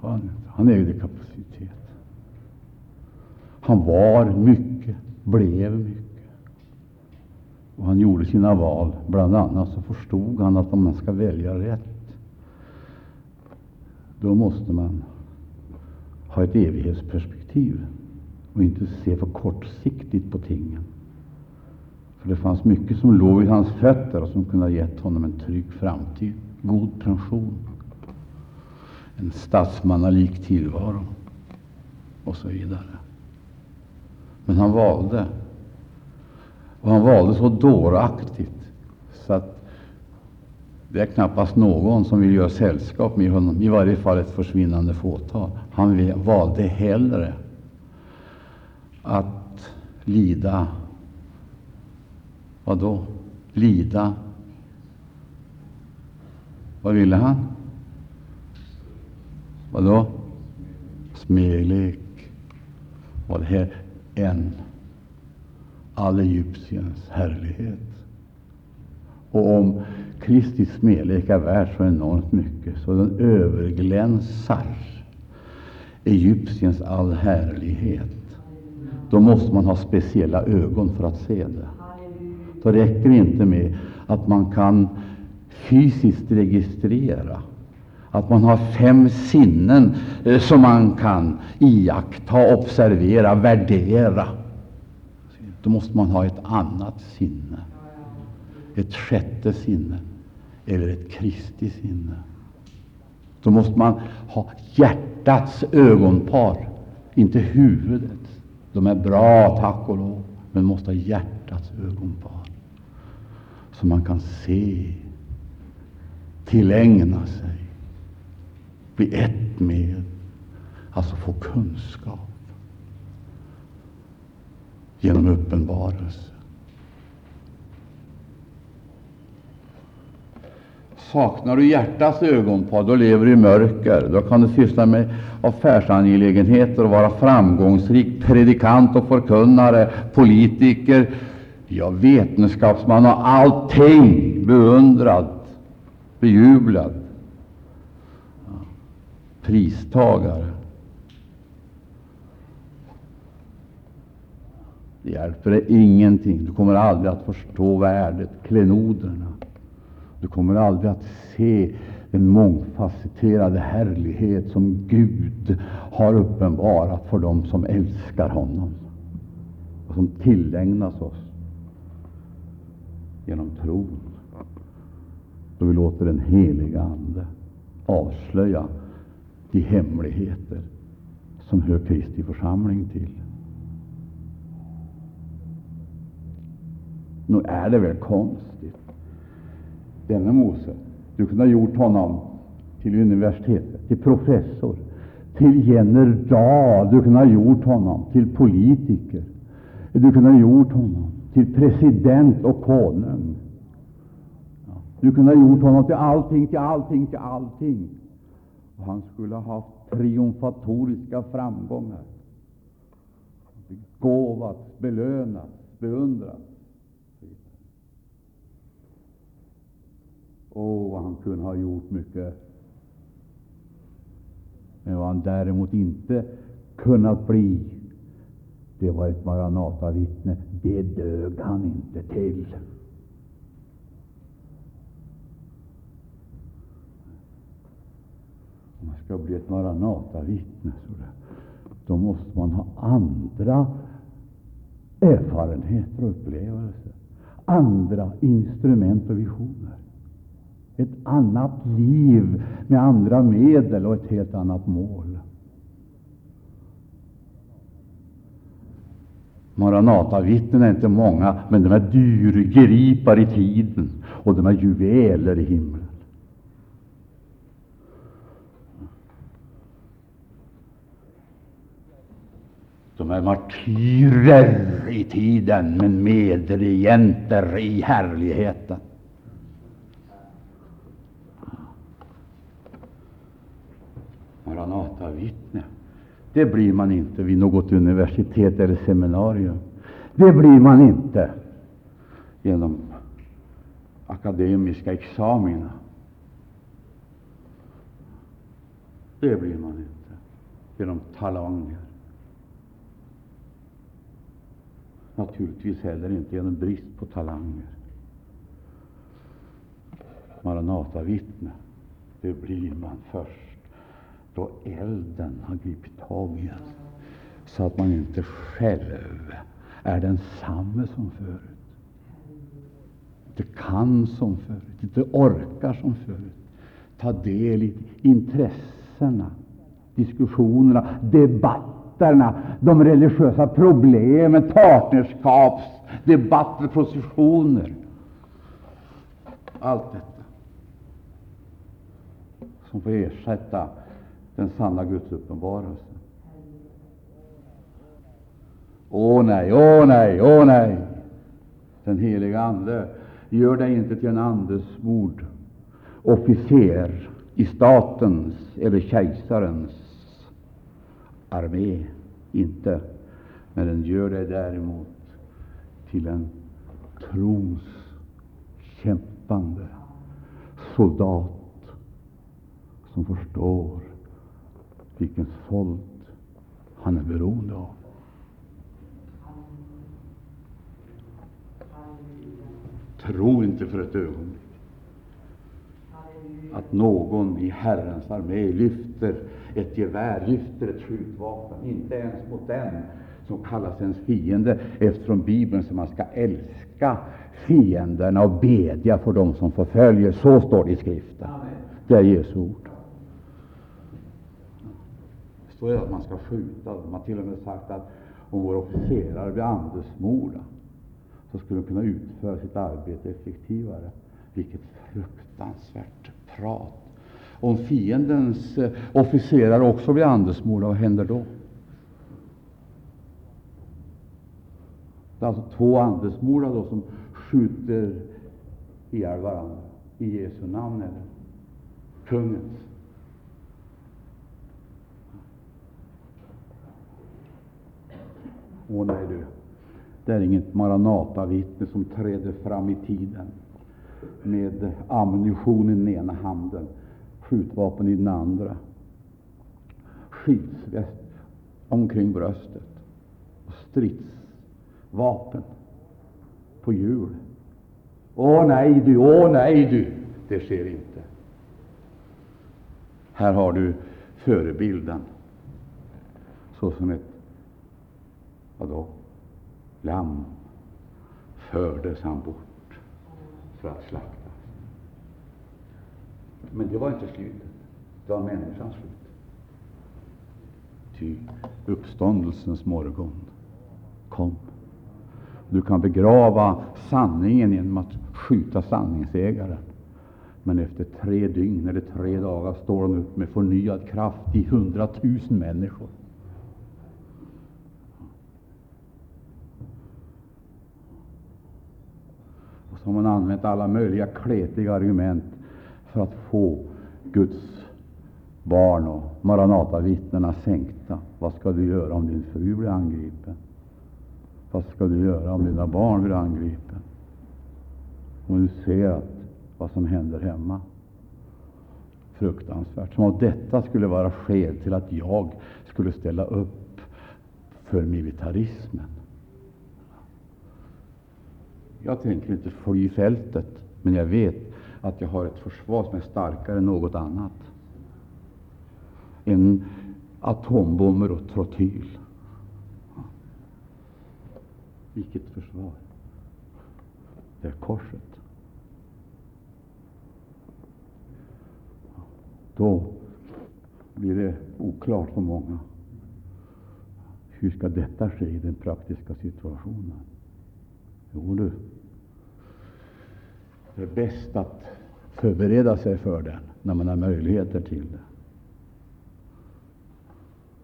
Han, han ägde kapacitet. Han var mycket, blev mycket. Och han gjorde sina val. Bland annat så förstod han att om man ska välja rätt, då måste man ha ett evighetsperspektiv och inte se för kortsiktigt på tingen. För det fanns mycket som låg i hans fötter och som kunde ha gett honom en trygg framtid, god pension, en statsmannalik tillvaro och så vidare. Men han valde och han valde så dåraktigt så att det är knappast någon som vill göra sällskap med honom, i varje fall ett försvinnande fåtal. Han valde hellre att lida, vad då? Lida. Vad ville han? Vad då? Smeglek. Var det här en all Egyptiens härlighet. Och om Kristi smedlek är värd så enormt mycket, så den överglänsar Egyptiens all härlighet, då måste man ha speciella ögon för att se det. Då räcker det inte med att man kan fysiskt registrera, att man har fem sinnen eh, som man kan iaktta, observera, värdera. Då måste man ha ett annat sinne, ett sjätte sinne eller ett Kristi sinne. Då måste man ha hjärtats ögonpar, inte huvudet. De är bra, tack och lov, men man måste ha hjärtats ögonpar. Så man kan se, tillägna sig, bli ett med, alltså få kunskap genom uppenbarelse. Saknar du hjärtats ögonpar, då lever du i mörker. Då kan du syssla med affärsangelägenheter och vara framgångsrik predikant och förkunnare, politiker, ja, vetenskapsman och allting beundrad, bejublad, pristagare. Det hjälper dig ingenting. Du kommer aldrig att förstå värdet, klenoderna. Du kommer aldrig att se den mångfacetterade härlighet som Gud har uppenbarat för dem som älskar honom och som tillägnas oss genom tron. Då vi låter den heliga Ande avslöja de hemligheter som hör Kristi församling till. Nog är det väl konstigt? Denne Mose, du kunde ha gjort honom till universitetet, till professor, till general. Du kunde ha gjort honom till politiker. Du kunde ha gjort honom till president och konung. Du kunde ha gjort honom till allting, till allting, till allting. Och han skulle ha haft triumfatoriska framgångar. Begåvats, belönats, beundrats. Åh, vad han kunde ha gjort mycket. Men vad han däremot inte kunnat bli, det var ett Maranatavittne. Det dög han inte till. Om man ska bli ett Maranatavittne, då måste man ha andra erfarenheter och upplevelser, andra instrument och visioner. Ett annat liv med andra medel och ett helt annat mål. Maranatavittnen är inte många, men de är dyrgripar i tiden och de är juveler i himlen. De är martyrer i tiden, men medregenter i härligheten. Maranatavittne, det blir man inte vid något universitet eller seminarium. Det blir man inte genom akademiska examina. Det blir man inte genom talanger. Naturligtvis heller inte genom brist på talanger. Maranatavittne, det blir man först då elden har gripit tag i en, så att man inte själv är densamme som förut. Inte kan som förut, inte orkar som förut. Ta del i intressena, diskussionerna, debatterna, de religiösa problemen, partnerskapsdebatter, positioner. Allt detta som får ersätta den sanna Guds uppenbarelse. Åh nej, åh nej, åh nej! Den heliga Ande gör dig inte till en andesmord officer i statens eller kejsarens armé, inte. Men den gör dig däremot till en trons kämpande soldat som förstår vilken såld han är beroende av. Tro inte för ett ögonblick att någon i Herrens armé lyfter ett gevär, lyfter ett skjutvapen, inte ens mot den som kallas ens fiende, eftersom Bibeln säger att man ska älska fienderna och bedja för dem som förföljer. Så står det i Skriften. Det är Jesu ord. Det att man ska skjuta. De har till och med sagt att om våra officerare blir andesmorda, så skulle de kunna utföra sitt arbete effektivare. Vilket fruktansvärt prat! Om fiendens eh, officerare också blir andesmorda, vad händer då? Det är alltså två andesmorda då som skjuter ihjäl varandra i Jesu namn, eller kungens. Åh nej, du. Det är inget Maranatavittne som träder fram i tiden med ammunition i den ena handen, skjutvapen i den andra, skyddsväst omkring bröstet och stridsvapen på hjul. Åh nej du, åh nej du, det sker inte. Här har du förebilden såsom ett vadå, lamm fördes han bort för att slaktas. Men det var inte slutet. Det var människans slut. Ty uppståndelsens morgon kom. Du kan begrava sanningen genom att skjuta sanningsägaren. Men efter tre dygn eller tre dagar står han upp med förnyad kraft i hundratusen människor. Har man använt alla möjliga kletiga argument för att få Guds barn och Maranatavittnena sänkta. Vad ska du göra om din fru blir angripen? Vad ska du göra om dina barn blir angripen? Om du ser att vad som händer hemma. Fruktansvärt. Som om detta skulle vara skäl till att jag skulle ställa upp för militarismen. Jag tänker inte fly fältet, men jag vet att jag har ett försvar som är starkare än något annat. än atombomber och trotyl. Vilket försvar! Det är korset. Då blir det oklart för många. Hur ska detta ske i den praktiska situationen? Jo du, det är bäst att förbereda sig för den när man har möjligheter till det.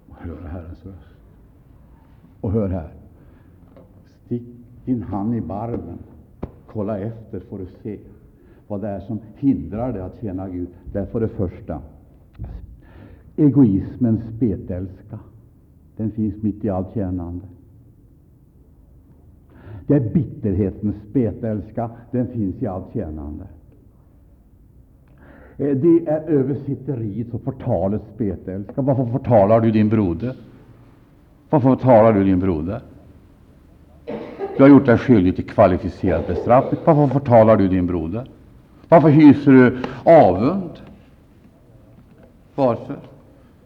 Och höra Herrens röst. Och hör här. Stick din hand i barmen. Kolla efter får du se vad det är som hindrar dig att tjäna Gud. Det är för det första egoismens spetälska. Den finns mitt i allt tjänande. Det är bitterhetens spetälska. Den finns i allt tjänande. Eh, det är översitteriets och förtalets spetälska. Varför förtalar du din broder? Varför förtalar du din broder? Du har gjort dig skyldig till kvalificerad bestraffning. Varför förtalar du din broder? Varför hyser du avund? Varför?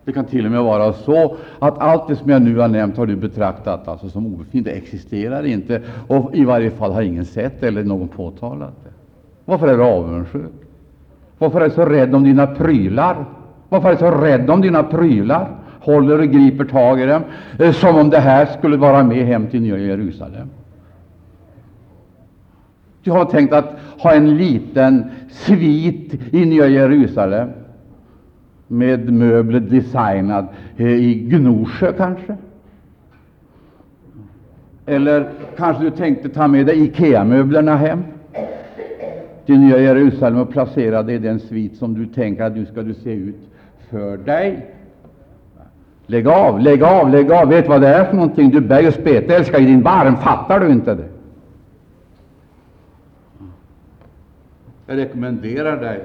Det kan till och med vara så att allt det som jag nu har nämnt har du betraktat alltså som obefintligt. Det existerar inte, och i varje fall har ingen sett eller någon påtalat det. Varför är du avundsjuk? Varför är du så rädd om dina prylar? Varför är du så rädd om dina prylar? Håller och griper tag i dem, eh, som om det här skulle vara med hem till Nya Jerusalem. Du har tänkt att ha en liten svit i Nya Jerusalem med möbler designad eh, i Gnosjö, kanske? Eller kanske du tänkte ta med dig IKEA-möblerna hem till Nya Jerusalem och placera dig i den svit som du tänker att nu ska du se ut för dig. Lägg av, lägg av, lägg av! Vet vad det är för någonting? Du bär ju spetälska i din barm, fattar du inte det? Jag rekommenderar dig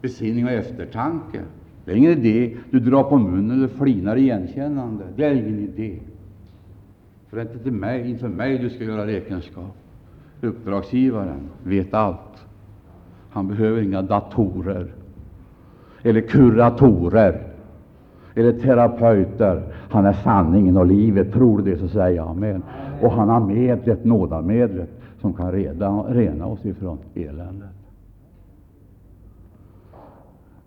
besinning och eftertanke. Det är ingen idé du drar på munnen och flinar igenkännande. Det är ingen idé. För det är inte till mig, inför mig du ska göra räkenskap. Uppdragsgivaren vet allt. Han behöver inga datorer eller kuratorer eller terapeuter. Han är sanningen och livet. Tror du det, så säg amen. Och han har medlet, nådamedlet, som kan reda, rena oss ifrån eländet.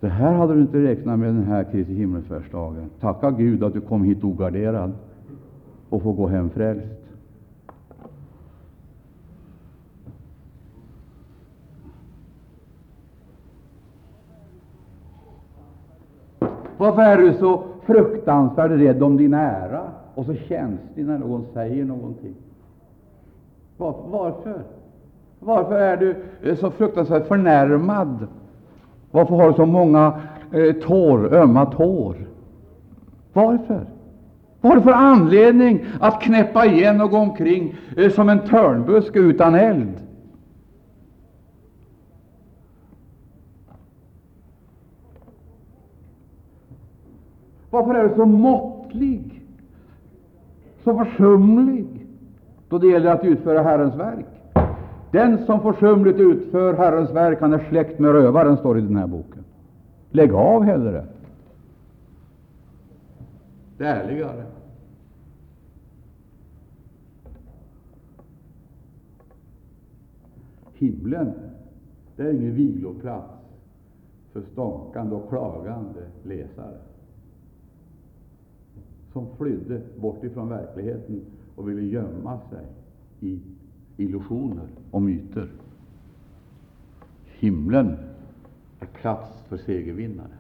Det här hade du inte räknat med den här Kristi himmelsfärdsdagen. Tacka Gud att du kom hit ogarderad och får gå hem frälst. Varför är du så fruktansvärt rädd om din ära och så känslig när någon säger någonting? Varför? Varför är du så fruktansvärt förnärmad varför har du så många eh, tår, ömma tår? Varför? Vad har du för anledning att knäppa igen och gå omkring eh, som en törnbuske utan eld? Varför är du så måttlig, så försumlig då det gäller att utföra Herrens verk? Den som försumligt utför Herrens verk, han är släkt med rövaren, står det i den här boken. Lägg av hellre. Det är ärligare. Himlen, det är ingen viloplats för stånkande och klagande läsare som flydde bort ifrån verkligheten och ville gömma sig i illusioner och myter. Himlen är plats för segervinnare.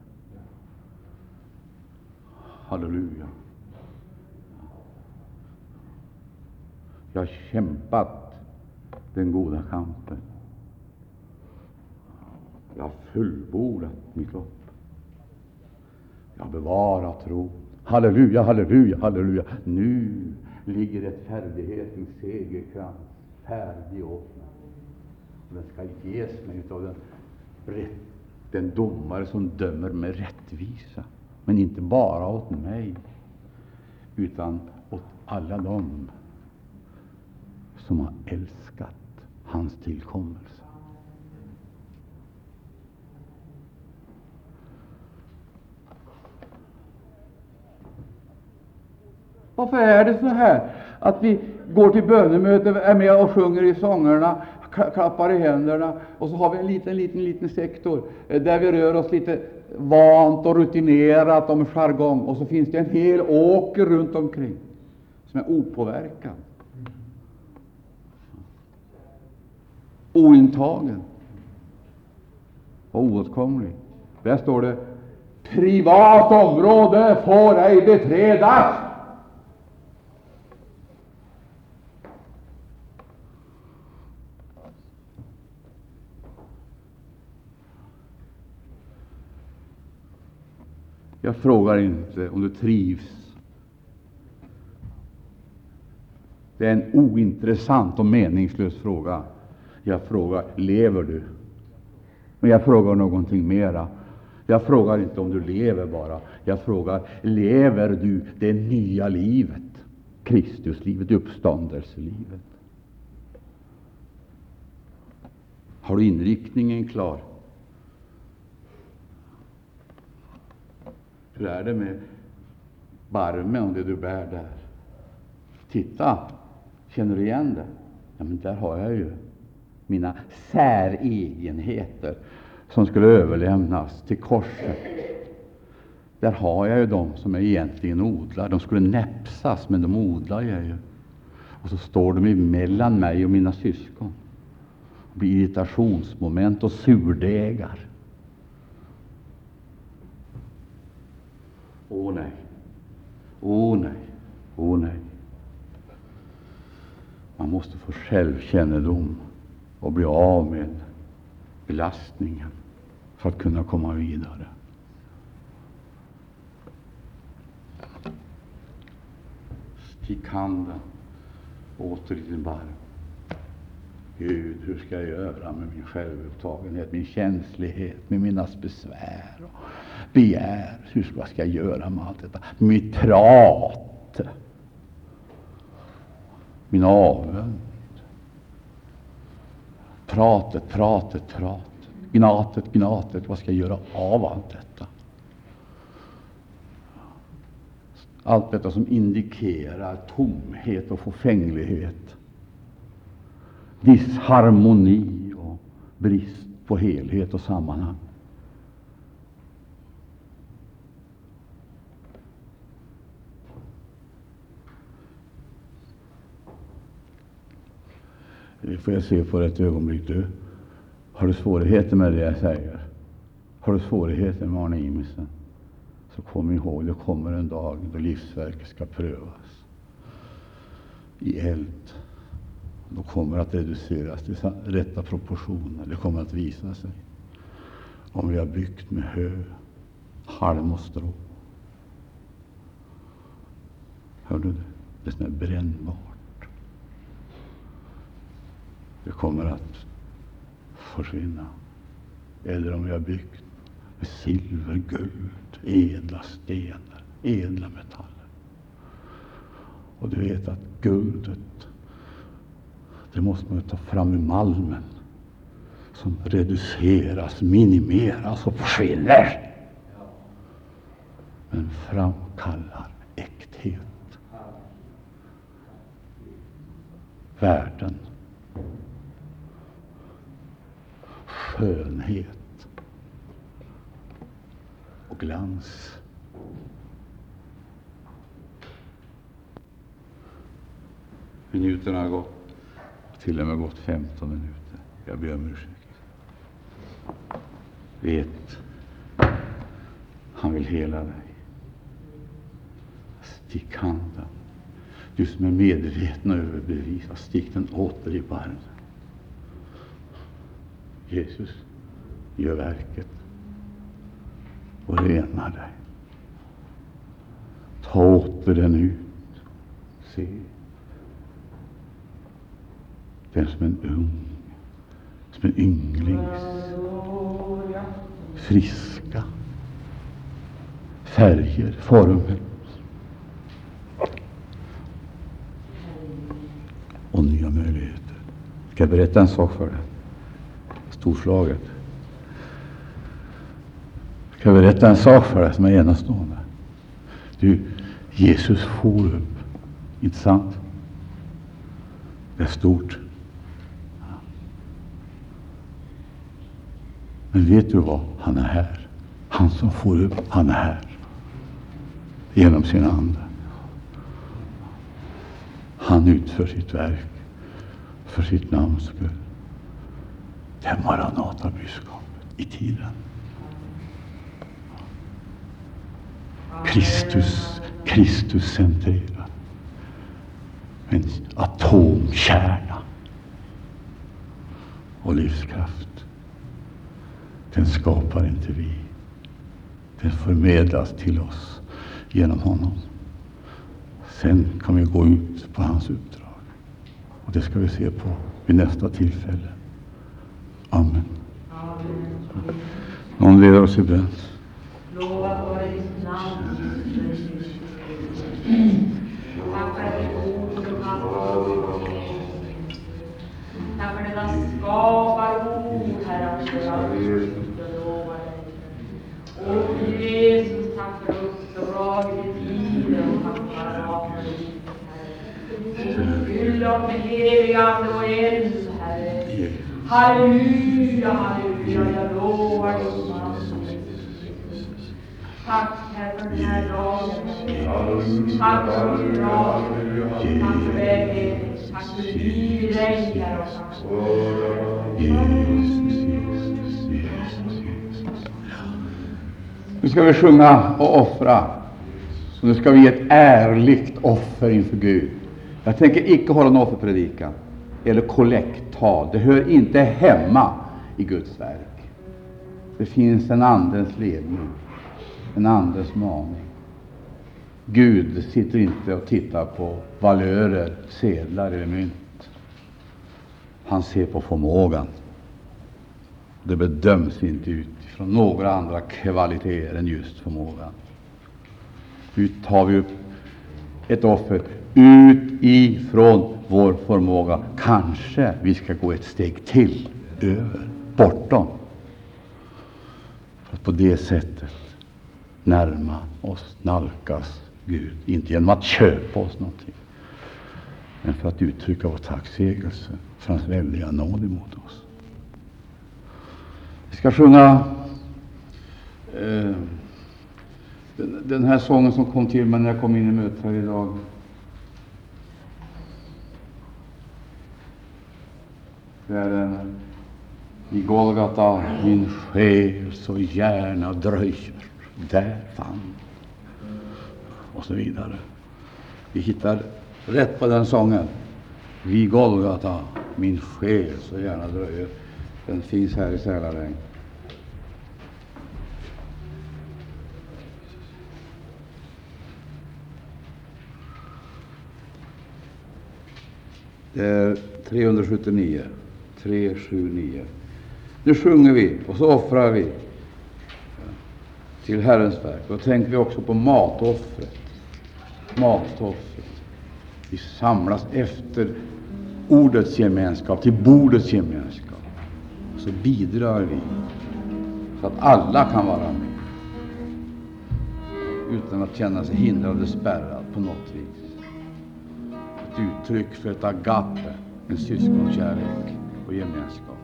Halleluja. Jag har kämpat den goda kampen. Jag har fullbordat mitt lopp. Jag har bevarat tro. Halleluja, halleluja, halleluja. Nu ligger ett färdighetens segerkrans färdig åt mig. Och den skall ges mig av den rätt, den domare som dömer med rättvisa, men inte bara åt mig, utan åt alla dem som har älskat hans tillkommelse. Varför är det så här att vi går till bönemöte, är med och sjunger i sångerna, klappar i händerna, och så har vi en liten, liten, liten sektor eh, där vi rör oss lite vant och rutinerat och med jargong, och så finns det en hel åker runt omkring som är opåverkad, ointagen och oåtkomlig. Där står det privat område får ej beträdas. Jag frågar inte om du trivs. Det är en ointressant och meningslös fråga. Jag frågar, lever du? Men jag frågar någonting mera. Jag frågar inte om du lever bara. Jag frågar, lever du det nya livet? Kristuslivet, uppståndelselivet. Har du inriktningen klar? Hur är det med barmen och det du bär där? Titta, känner du igen det? Ja, men där har jag ju mina säregenheter som skulle överlämnas till korset. Där har jag ju dem som jag egentligen odlar. De skulle näpsas, men de odlar jag ju. Och så står de emellan mig och mina syskon. Det blir irritationsmoment och surdegar. Åh nej, åh nej, åh nej. Man måste få självkännedom och bli av med belastningen för att kunna komma vidare. Stick handen åter i din barm. Gud, hur ska jag göra med min självupptagenhet, min känslighet, med mina besvär begär? Hur ska jag göra med allt detta? Mitt prat, min avund. Pratet, pratet, pratet, gnatet, gnatet. Vad ska jag göra av allt detta? Allt detta som indikerar tomhet och förfänglighet disharmoni och brist på helhet och sammanhang. Det får jag se på ett ögonblick. Du, har du svårigheter med det jag säger? Har du svårigheter med Arne Imisen? Så kom ihåg, det kommer en dag då livsverket ska prövas i eld. Då kommer att reduceras till rätta proportioner. Det kommer att visa sig om vi har byggt med hö, halm och strå. Hör du det? Det som är brännbart. Det kommer att försvinna. Eller om vi har byggt med silver, guld, edla stenar, edla metaller. Och du vet att guldet det måste man ta fram ur malmen som reduceras, minimeras och försvinner. Men framkallar äkthet, värden, skönhet och glans. Minuterna har gått till och med gått 15 minuter. Jag ber om ursäkt. Vet, han vill hela dig. Stick handen. Du som är medveten och överbevisad, stick den åter i barmen. Jesus, gör verket och rena dig. Ta åter den ut. Se den som en ung, som som en ynglings friska färger, former och nya möjligheter. Ska jag berätta en sak för dig? Storslaget. Ska jag berätta en sak för dig som är enastående? Du, Jesus for upp, inte sant? Det är stort. Men vet du vad? Han är här. Han som for upp, han är här. Genom sin Ande. Han utför sitt verk för sitt namns skull. Det är Maranata-budskapet i tiden. Kristus, Kristus centrerad. En atomkärna och livskraft. Den skapar inte vi. Den förmedlas till oss genom honom. Sen kan vi gå ut på hans uppdrag. Och det ska vi se på vid nästa tillfälle. Amen. Någon leder oss i bön.
Lovat vare ditt namn. Tack för ditt ord och tack Tack för detta skaparord, Herre, för allt och lovar dig. Och Jesus, tack för uppdraget i tiden och tack för att alla Herre. Fyll dem med helig Ande och eld, Halleluja, halleluja, jag lovar ditt namn. Tack Herre för den här dagen. Tack för din lag. Tack för vägledning. Tack för liv i dig, Herre. och för-
Nu ska vi sjunga och offra. Och nu ska vi ge ett ärligt offer inför Gud. Jag tänker icke hålla någon offerpredikan eller kollekttal. Det hör inte hemma i Guds verk. Det finns en Andens ledning, en Andens maning. Gud sitter inte och tittar på valörer, sedlar eller mynt. Han ser på förmågan. Det bedöms inte utifrån några andra kvaliteter än just förmågan. Nu tar vi upp ett offer utifrån vår förmåga. Kanske vi ska gå ett steg till över, bortom. För att på det sättet närma oss, nalkas Gud. Inte genom att köpa oss någonting, men för att uttrycka vår tacksägelse för hans väldiga nåd emot oss. Vi ska sjunga eh, den, den här sången som kom till mig när jag kom in i mötet här idag. Det är den i Golgata, min själ så gärna dröjer, där fann och så vidare. Vi hittar rätt på den sången. Vid Golgata, min själ så gärna dröjer. Den finns här i Sälaräng. Det är 379. 379. Nu sjunger vi och så offrar vi till Herrens verk. Då tänker vi också på matoffret. Matoffret. Vi samlas efter ordets gemenskap, till bordets gemenskap. Så bidrar vi så att alla kan vara med utan att känna sig hindrad eller spärrad på något vis. Ett uttryck för ett agape, en syskonkärlek och gemenskap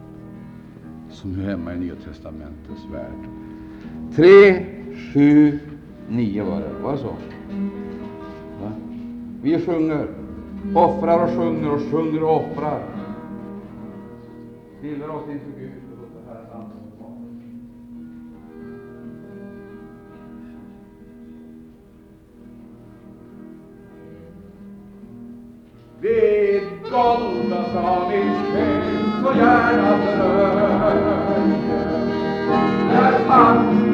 som hör hemma i Nya testamentets värld. 3, 7, 9 var det. Var det så? Va? Vi sjunger, offrar och sjunger och sjunger och offrar. Stillar oss inför Gud Det är Golgata min själ så gärna dröjer Där han